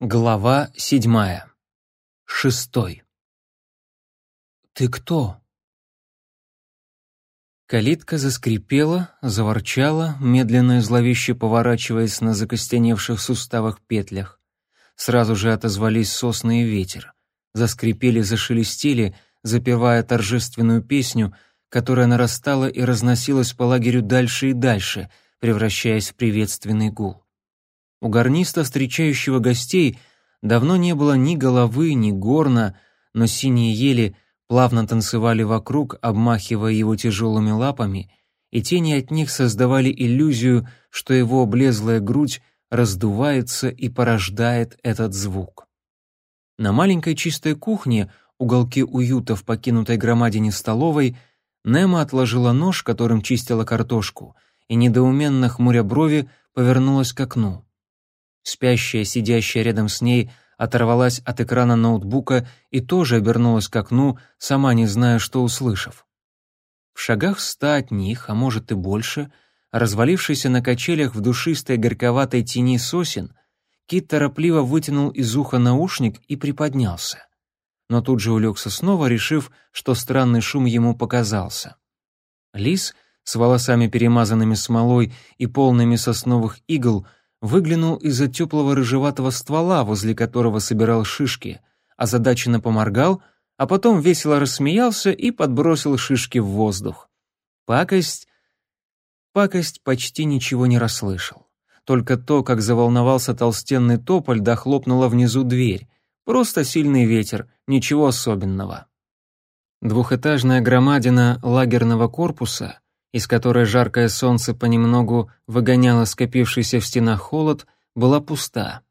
Глава седьмая. Шестой. «Ты кто?» Калитка заскрипела, заворчала, медленно и зловеще поворачиваясь на закостеневших суставах петлях. Сразу же отозвались сосны и ветер. Заскрипели, зашелестели, запевая торжественную песню, которая нарастала и разносилась по лагерю дальше и дальше, превращаясь в приветственный гул. У гарниста, встречающего гостей, давно не было ни головы, ни горна, но синие ели плавно танцевали вокруг, обмахивая его тяжелыми лапами, и тени от них создавали иллюзию, что его облезлая грудь раздувается и порождает этот звук. На маленькой чистой кухне, уголке уюта в покинутой громадине столовой, Немо отложила нож, которым чистила картошку, и, недоуменно хмуря брови, повернулась к окну. Спящая, сидящая рядом с ней, оторвалась от экрана ноутбука и тоже обернулась к окну, сама не зная, что услышав. В шагах ста от них, а может и больше, развалившийся на качелях в душистой горьковатой тени сосен, Кит торопливо вытянул из уха наушник и приподнялся. Но тут же улегся снова, решив, что странный шум ему показался. Лис с волосами перемазанными смолой и полными сосновых игл выглянул из-за теплого рыжеватого ствола, возле которого собирал шишки, озадаченно поморгал, а потом весело рассмеялся и подбросил шишки в воздух. Пакость... Пакость почти ничего не расслышал. Только то, как заволновался толстенный тополь, дохлопнула внизу дверь. Просто сильный ветер, ничего особенного. Двухэтажная громадина лагерного корпуса из которой жаркое солнце понемногу выгоняло скопившийся в стенах холод, была пуста.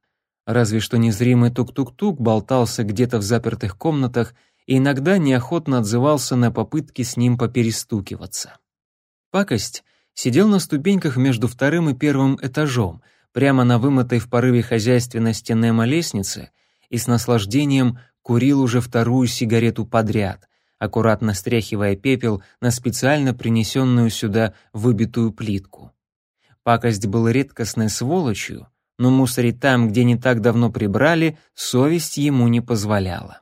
Разве что незримый тук-тук-тук болтался где-то в запертых комнатах и иногда неохотно отзывался на попытки с ним поперестукиваться. Пакость сидел на ступеньках между вторым и первым этажом, прямо на вымытой в порыве хозяйственности Немо лестнице и с наслаждением курил уже вторую сигарету подряд — аккуратно стряхивая пепел на специально принесенную сюда выбитую плитку. Пакость был редкостной сволочью, но мусорить там, где не так давно прибрали, совесть ему не позволяла.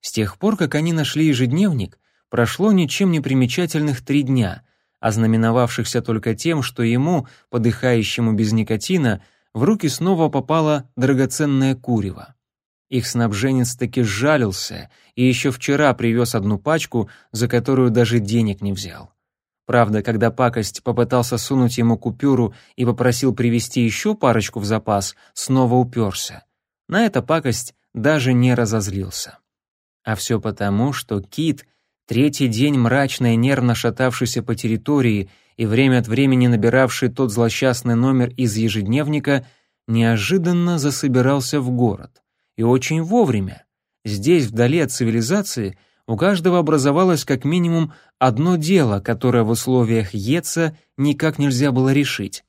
С тех пор, как они нашли ежедневник, прошло ничем не примечательных три дня, ознаменовавшихся только тем, что ему, подыхающему без никотина, в руки снова попало драгоценное курево. Их снабженец таки сжалился и еще вчера привез одну пачку, за которую даже денег не взял. Правда, когда пакость попытался сунуть ему купюру и попросил привезти еще парочку в запас, снова уперся. На это пакость даже не разозлился. А все потому, что Кит, третий день мрачно и нервно шатавшийся по территории и время от времени набиравший тот злосчастный номер из ежедневника, неожиданно засобирался в город. И очень вовремя. Здесь, вдали от цивилизации, у каждого образовалось как минимум одно дело, которое в условиях ЕЦа никак нельзя было решить.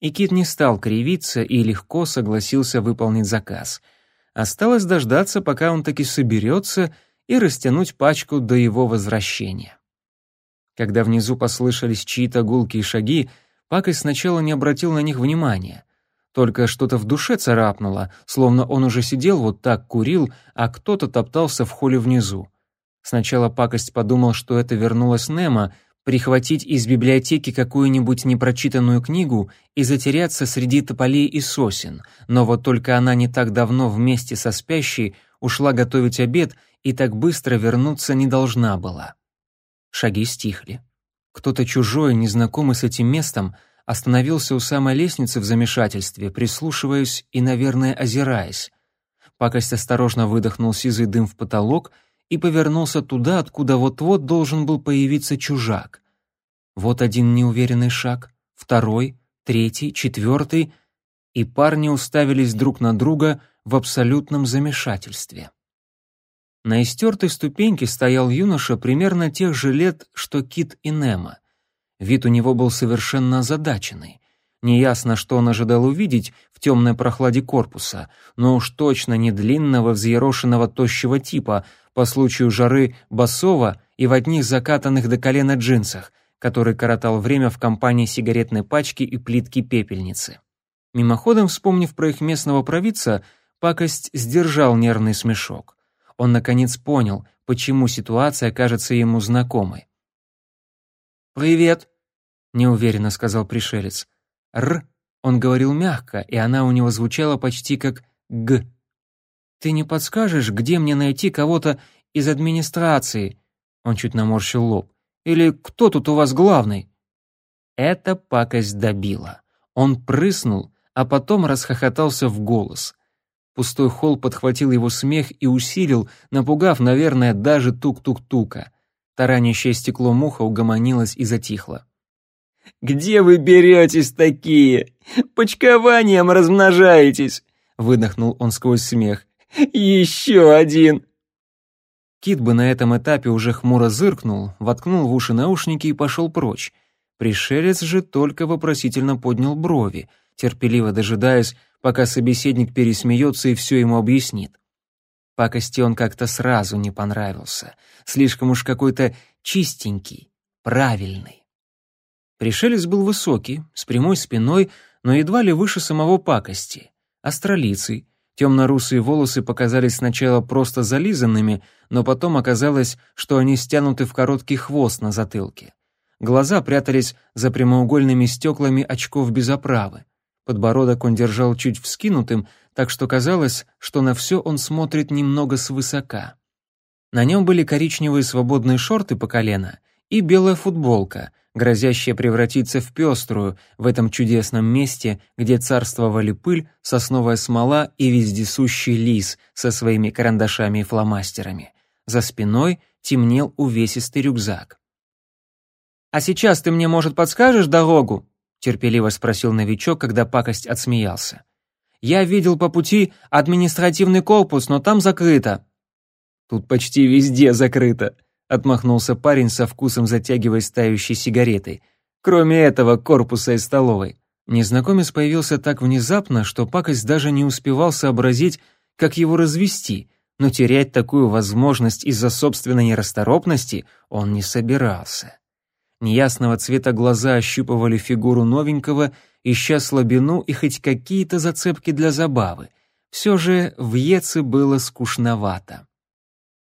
И Кит не стал кривиться и легко согласился выполнить заказ. Осталось дождаться, пока он таки соберется, и растянуть пачку до его возвращения. Когда внизу послышались чьи-то гулкие шаги, Пакой сначала не обратил на них внимания. Только что-то в душе царапнуло, словно он уже сидел вот так, курил, а кто-то топтался в холле внизу. Сначала пакость подумал, что это вернулась Немо, прихватить из библиотеки какую-нибудь непрочитанную книгу и затеряться среди тополей и сосен, но вот только она не так давно вместе со спящей ушла готовить обед и так быстро вернуться не должна была. Шаги стихли. Кто-то чужой, незнакомый с этим местом, остановился у самой лестницы в замешательстве, прислушиваясь и, наверное, озираясь. Пакость осторожно выдохнул сизый дым в потолок и повернулся туда, откуда вот-вот должен был появиться чужак. Вот один неуверенный шаг, второй, третий, четвертый, и парни уставились друг на друга в абсолютном замешательстве. На истертой ступеньке стоял юноша примерно тех же лет, что Кит и Немо. Вид у него был совершенно озадаченный. Неясно, что он ожидал увидеть в темной прохладе корпуса, но уж точно не длинного, взъерошенного тощего типа, по случаю жары басова и в одних закатанных до колена джинсах, который коротал время в компании сигаретной пачки и плитки пепельницы. Мимоходом вспомнив про их местного провидца, Пакость сдержал нервный смешок. Он, наконец, понял, почему ситуация кажется ему знакомой. «Привет», — неуверенно сказал пришелец. «Р» он говорил мягко, и она у него звучала почти как «г». «Ты не подскажешь, где мне найти кого-то из администрации?» Он чуть наморщил лоб. «Или кто тут у вас главный?» Эта пакость добила. Он прыснул, а потом расхохотался в голос. Пустой холл подхватил его смех и усилил, напугав, наверное, даже тук-тук-тука. Таранящее стекло муха угомонилось и затихло. «Где вы беретесь такие? Почкованием размножаетесь!» — выдохнул он сквозь смех. «Еще один!» Кит бы на этом этапе уже хмуро зыркнул, воткнул в уши наушники и пошел прочь. Пришелец же только вопросительно поднял брови, терпеливо дожидаясь, пока собеседник пересмеется и все ему объяснит. Пакости он как-то сразу не понравился, слишком уж какой-то чистенький, правильный. Пришелец был высокий, с прямой спиной, но едва ли выше самого пакости. Астролицей, темно-русые волосы показались сначала просто зализанными, но потом оказалось, что они стянуты в короткий хвост на затылке. Глаза прятались за прямоугольными стеклами очков без оправы. Подбородок он держал чуть вскинутым, так что казалось, что на все он смотрит немного свысока. На нем были коричневые свободные шорты по колено и белая футболка, грозящая превратиться в пеструю в этом чудесном месте, где царствовали пыль, сосновая смола и вездесущий лис со своими карандашами и фломастерами. За спиной темнел увесистый рюкзак. «А сейчас ты мне, может, подскажешь дорогу?» — терпеливо спросил новичок, когда пакость отсмеялся. «Я видел по пути административный корпус, но там закрыто». «Тут почти везде закрыто», отмахнулся парень со вкусом затягивая стающей сигаретой. Кроме этого корпуса и столовой. Незнакомец появился так внезапно, что пакость даже не успевал сообразить, как его развести, но терять такую возможность из-за собственной нерасторопности он не собирался. Неясного цвета глаза ощупывали фигуру новенького, ища слабину и хоть какие-то зацепки для забавы. Все же в Еце было скучновато.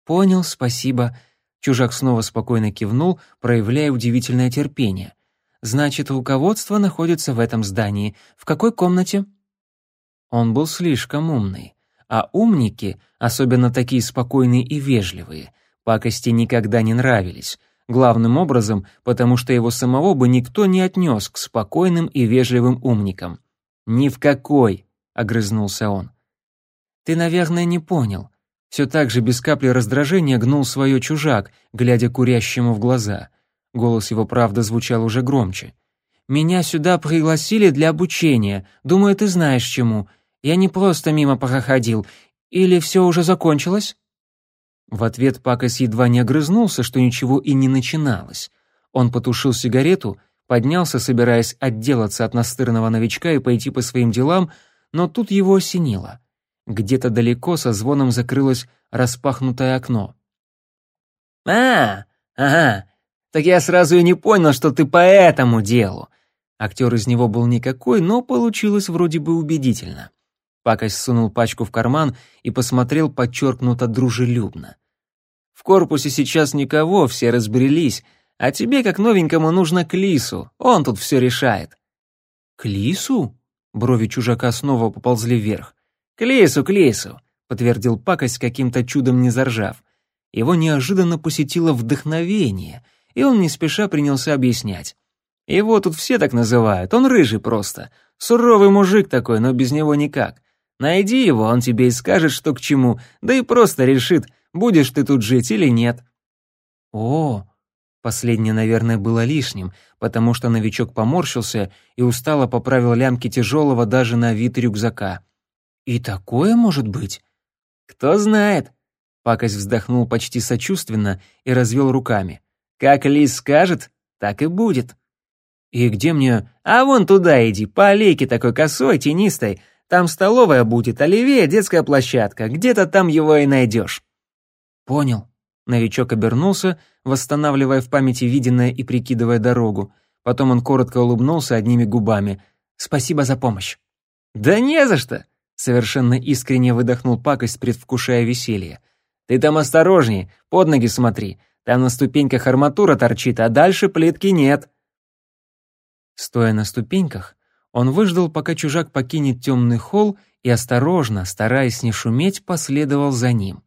«Понял, спасибо», Чужак снова спокойно кивнул, проявляя удивительное терпение. «Значит, руководство находится в этом здании. В какой комнате?» Он был слишком умный. А умники, особенно такие спокойные и вежливые, пакости никогда не нравились. Главным образом, потому что его самого бы никто не отнес к спокойным и вежливым умникам. «Ни в какой!» — огрызнулся он. «Ты, наверное, не понял. Все так же без капли раздражения гнул свое чужак, глядя курящему в глаза. Голос его, правда, звучал уже громче. «Меня сюда пригласили для обучения. Думаю, ты знаешь чему. Я не просто мимо проходил. Или все уже закончилось?» В ответ Пакос едва не огрызнулся, что ничего и не начиналось. Он потушил сигарету, поднялся, собираясь отделаться от настырного новичка и пойти по своим делам, но тут его осенило. Где-то далеко со звоном закрылось распахнутое окно. «А, ага, так я сразу и не понял, что ты по этому делу». Актер из него был никакой, но получилось вроде бы убедительно. Пакость сунул пачку в карман и посмотрел подчеркнуто дружелюбно. «В корпусе сейчас никого, все разбрелись, а тебе, как новенькому, нужно к Лису, он тут все решает». «К Лису?» Брови чужака снова поползли вверх. «К лесу, к лесу», — подтвердил пакость, каким-то чудом не заржав. Его неожиданно посетило вдохновение, и он не спеша принялся объяснять. «Его тут все так называют, он рыжий просто. Суровый мужик такой, но без него никак. Найди его, он тебе и скажет, что к чему, да и просто решит, будешь ты тут жить или нет». «О!» Последнее, наверное, было лишним, потому что новичок поморщился и устало поправил лямки тяжелого даже на вид рюкзака. «И такое может быть?» «Кто знает?» Пакость вздохнул почти сочувственно и развел руками. «Как лис скажет, так и будет». «И где мне...» «А вон туда иди, по аллейке такой косой, тенистой. Там столовая будет, а левее детская площадка. Где-то там его и найдешь». «Понял». Новичок обернулся, восстанавливая в памяти виденное и прикидывая дорогу. Потом он коротко улыбнулся одними губами. «Спасибо за помощь». «Да не за что!» Совершенно искренне выдохнул пакость, предвкушая веселье. «Ты там осторожней, под ноги смотри. Там на ступеньках арматура торчит, а дальше плитки нет». Стоя на ступеньках, он выждал, пока чужак покинет темный холл и осторожно, стараясь не шуметь, последовал за ним.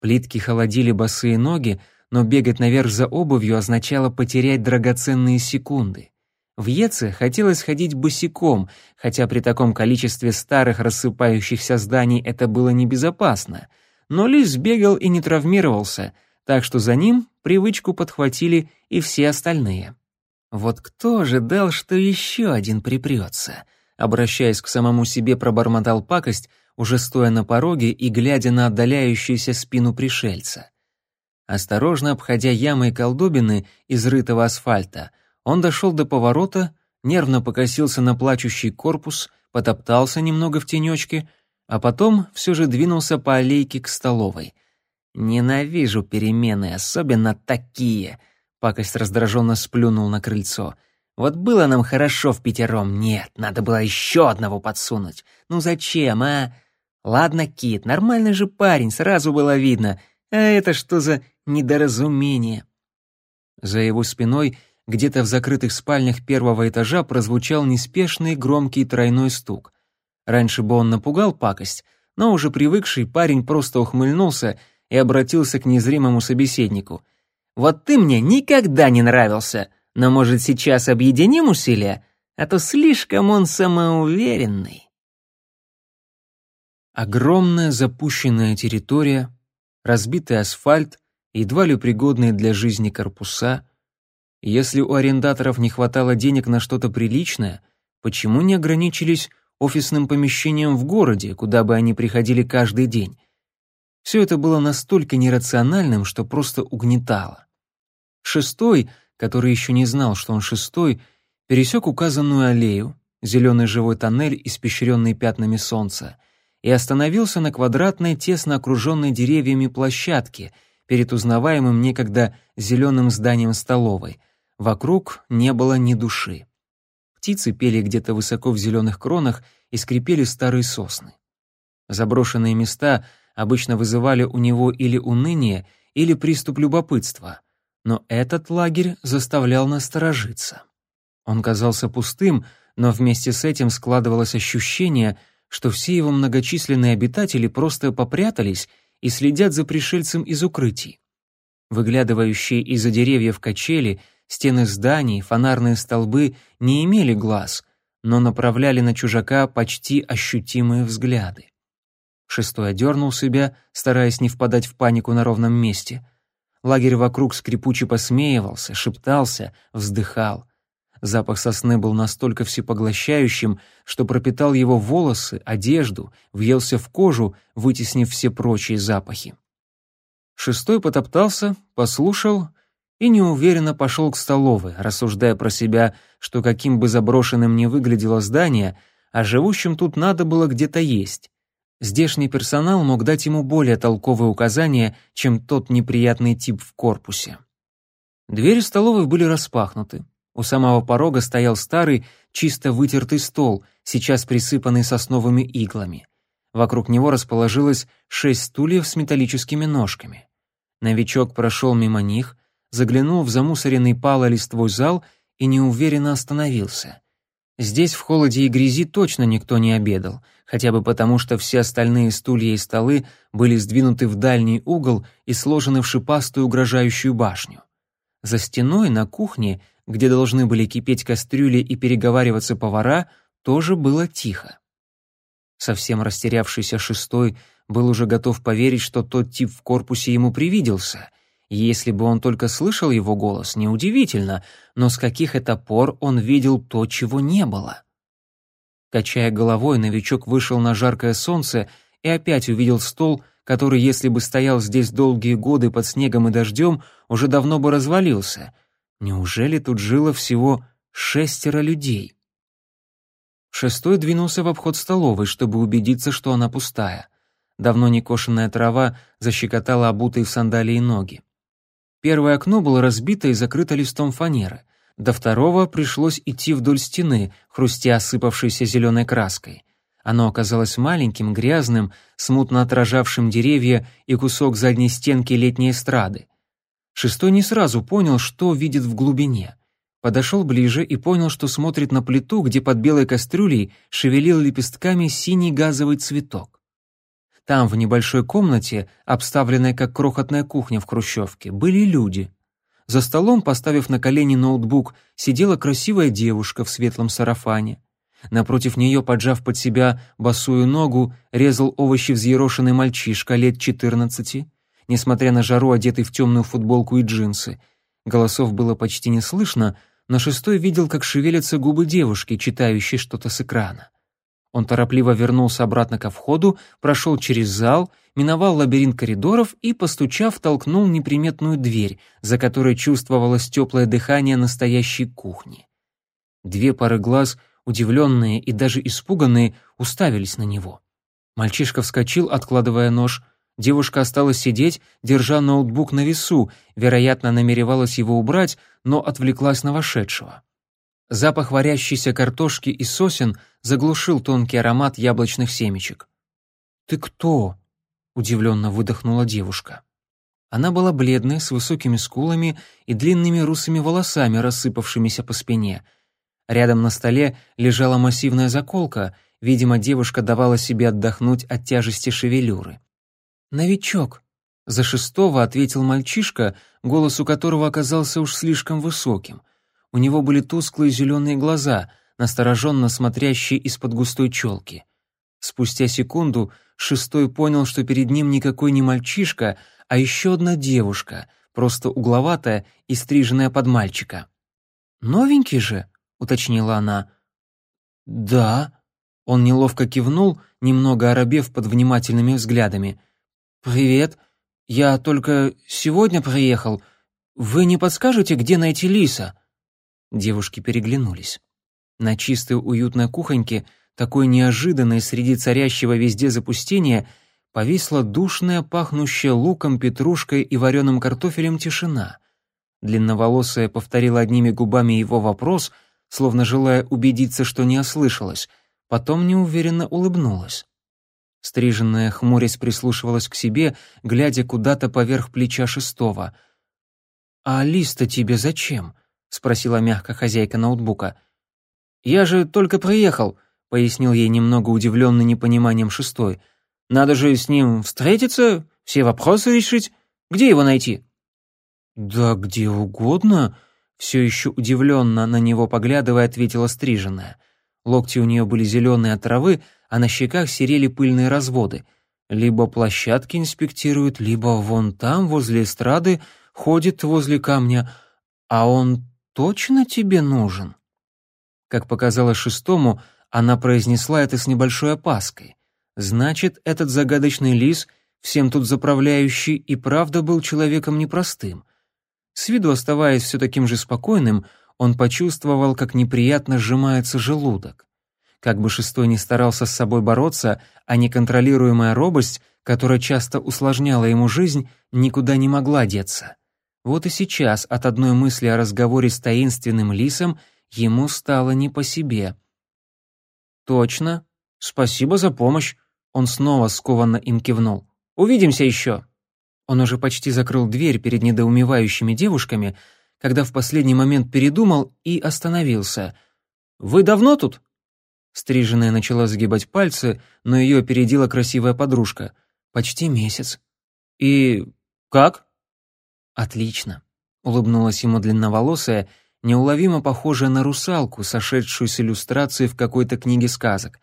Плитки холодили босые ноги, но бегать наверх за обувью означало потерять драгоценные секунды. В Еце хотелось ходить босиком, хотя при таком количестве старых рассыпающихся зданий это было небезопасно. Но Лис бегал и не травмировался, так что за ним привычку подхватили и все остальные. Вот кто ожидал, что еще один припрется? Обращаясь к самому себе, пробормотал пакость, уже стоя на пороге и глядя на отдаляющуюся спину пришельца. Осторожно обходя ямы и колдобины изрытого асфальта, он дошел до поворота, нервно покосился на плачущий корпус, потоптался немного в тенечке, а потом все же двинулся по аллейке к столовой. «Ненавижу перемены, особенно такие!» Пакость раздраженно сплюнул на крыльцо. «Вот было нам хорошо в пятером. Нет, надо было еще одного подсунуть. Ну зачем, а? Ладно, Кит, нормальный же парень, сразу было видно. А это что за недоразумение?» За его спиной где-то в закрытых спальнях первого этажа прозвучал неспешный громкий тройной стук. Раньше бы он напугал пакость, но уже привыкший парень просто ухмыльнулся и обратился к незримому собеседнику. «Вот ты мне никогда не нравился, но, может, сейчас объединим усилия, а то слишком он самоуверенный». Огромная запущенная территория, разбитый асфальт, едва ли пригодные для жизни корпуса — если у арендаторов не хватало денег на что-то приличное, почему не ограничились офисным помещением в городе, куда бы они приходили каждый день? Все это было настолько нерациональным, что просто угнетало. Шестой, который еще не знал, что он шестой, пересек указанную аллею, зеленый живой тоннель, испещренный пятнами солнца, и остановился на квадратной, тесно окруженной деревьями площадке перед узнаваемым некогда зеленым зданием столовой — Вокруг не было ни души. Птицы пели где-то высоко в зеленых кронах и скрипели старые сосны. Заброшенные места обычно вызывали у него или уныние, или приступ любопытства, но этот лагерь заставлял насторожиться. Он казался пустым, но вместе с этим складывалось ощущение, что все его многочисленные обитатели просто попрятались и следят за пришельцем из укрытий. Выглядывающие из-за деревьев качели — Стены зданий, фонарные столбы не имели глаз, но направляли на чужака почти ощутимые взгляды. Шестой одернул себя, стараясь не впадать в панику на ровном месте. Лагерь вокруг скрипуче посмеивался, шептался, вздыхал. Запах сосны был настолько всепоглощающим, что пропитал его волосы, одежду, въелся в кожу, вытеснив все прочие запахи. Шестой потоптался, послушал и неуверенно пошел к столовой, рассуждая про себя, что каким бы заброшенным ни выглядело здание, а живущим тут надо было где-то есть. Здешний персонал мог дать ему более толковые указания, чем тот неприятный тип в корпусе. Двери столовой были распахнуты. У самого порога стоял старый, чисто вытертый стол, сейчас присыпанный сосновыми иглами. Вокруг него расположилось шесть стульев с металлическими ножками. Новичок прошел мимо них, заглянул в замусоренный палолиствой зал и неуверенно остановился. Здесь в холоде и грязи точно никто не обедал, хотя бы потому, что все остальные стулья и столы были сдвинуты в дальний угол и сложены в шипастую угрожающую башню. За стеной на кухне, где должны были кипеть кастрюли и переговариваться повара, тоже было тихо. Совсем растерявшийся шестой был уже готов поверить, что тот тип в корпусе ему привиделся, если бы он только слышал его голос, неудивительно, но с каких это пор он видел то, чего не было? Качая головой, новичок вышел на жаркое солнце и опять увидел стол, который, если бы стоял здесь долгие годы под снегом и дождем, уже давно бы развалился. Неужели тут жило всего шестеро людей? Шестой двинулся в обход столовой, чтобы убедиться, что она пустая. Давно некошенная трава защекотала обутые в сандалии ноги. Первое окно было разбито и закрыто листом фанеры. До второго пришлось идти вдоль стены, хрустя осыпавшейся зеленой краской. Оно оказалось маленьким, грязным, смутно отражавшим деревья и кусок задней стенки летней эстрады. Шестой не сразу понял, что видит в глубине. Подошел ближе и понял, что смотрит на плиту, где под белой кастрюлей шевелил лепестками синий газовый цветок. Там, в небольшой комнате, обставленной как крохотная кухня в хрущевке, были люди. За столом, поставив на колени ноутбук, сидела красивая девушка в светлом сарафане. Напротив нее, поджав под себя босую ногу, резал овощи взъерошенный мальчишка лет четырнадцати, несмотря на жару, одетый в темную футболку и джинсы. Голосов было почти не слышно, но шестой видел, как шевелятся губы девушки, читающей что-то с экрана. Он торопливо вернулся обратно ко входу, прошел через зал, миновал лабиринт коридоров и, постучав, толкнул неприметную дверь, за которой чувствовалось теплое дыхание настоящей кухни. Две пары глаз, удивленные и даже испуганные, уставились на него. Мальчишка вскочил, откладывая нож. Девушка осталась сидеть, держа ноутбук на весу, вероятно, намеревалась его убрать, но отвлеклась на вошедшего. Запах варящейся картошки и сосен заглушил тонкий аромат яблочных семечек. «Ты кто?» — удивленно выдохнула девушка. Она была бледная, с высокими скулами и длинными русыми волосами, рассыпавшимися по спине. Рядом на столе лежала массивная заколка, видимо, девушка давала себе отдохнуть от тяжести шевелюры. «Новичок», — за шестого ответил мальчишка, голос у которого оказался уж слишком высоким. У него были тусклые зеленые глаза, настороженно смотрящие из-под густой челки. Спустя секунду шестой понял, что перед ним никакой не мальчишка, а еще одна девушка, просто угловатая и стриженная под мальчика. «Новенький же?» — уточнила она. «Да». Он неловко кивнул, немного оробев под внимательными взглядами. «Привет. Я только сегодня приехал. Вы не подскажете, где найти Лиса?» Девушки переглянулись. На чистой уютной кухоньке, такой неожиданной среди царящего везде запустения, повисла душная, пахнущая луком, петрушкой и вареным картофелем тишина. Длинноволосая повторила одними губами его вопрос, словно желая убедиться, что не ослышалась, потом неуверенно улыбнулась. Стриженная хмурясь прислушивалась к себе, глядя куда-то поверх плеча шестого. «А лист-то тебе зачем?» — спросила мягко хозяйка ноутбука. «Я же только приехал», — пояснил ей немного удивленный непониманием шестой. «Надо же с ним встретиться, все вопросы решить. Где его найти?» «Да где угодно», — все еще удивленно на него поглядывая, ответила стриженная. Локти у нее были зеленые от травы, а на щеках серели пыльные разводы. Либо площадки инспектирует, либо вон там, возле эстрады, ходит возле камня, а он точно тебе нужен?» Как показалось шестому, она произнесла это с небольшой опаской. Значит, этот загадочный лис, всем тут заправляющий, и правда был человеком непростым. С виду оставаясь все таким же спокойным, он почувствовал, как неприятно сжимается желудок. Как бы шестой ни старался с собой бороться, а неконтролируемая робость, которая часто усложняла ему жизнь, никуда не могла деться. Вот и сейчас от одной мысли о разговоре с таинственным лисом ему стало не по себе. «Точно. Спасибо за помощь». Он снова скованно им кивнул. «Увидимся еще». Он уже почти закрыл дверь перед недоумевающими девушками, когда в последний момент передумал и остановился. «Вы давно тут?» Стриженная начала загибать пальцы, но ее опередила красивая подружка. «Почти месяц». «И как?» «Отлично», — улыбнулась ему длинноволосая, неуловимо похожая на русалку, сошедшую с иллюстрации в какой-то книге сказок.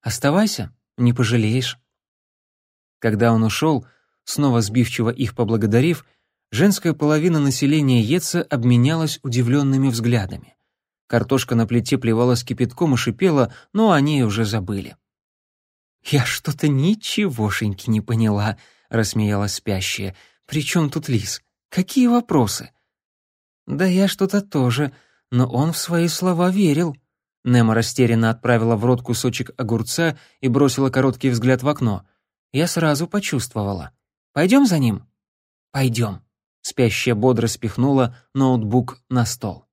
«Оставайся, не пожалеешь». Когда он ушел, снова сбивчиво их поблагодарив, женская половина населения Еца обменялась удивленными взглядами. Картошка на плите плевалась кипятком и шипела, но они уже забыли. «Я что-то ничегошеньки не поняла», — рассмеялась спящая. «При чем тут лис?» Какие вопросы? Да я что-то тоже, но он в свои слова верил. Немо растерянно отправила в рот кусочек огурца и бросила короткий взгляд в окно. Я сразу почувствовала. Пойдем за ним? Пойдем. Спящая бодро спихнула ноутбук на стол.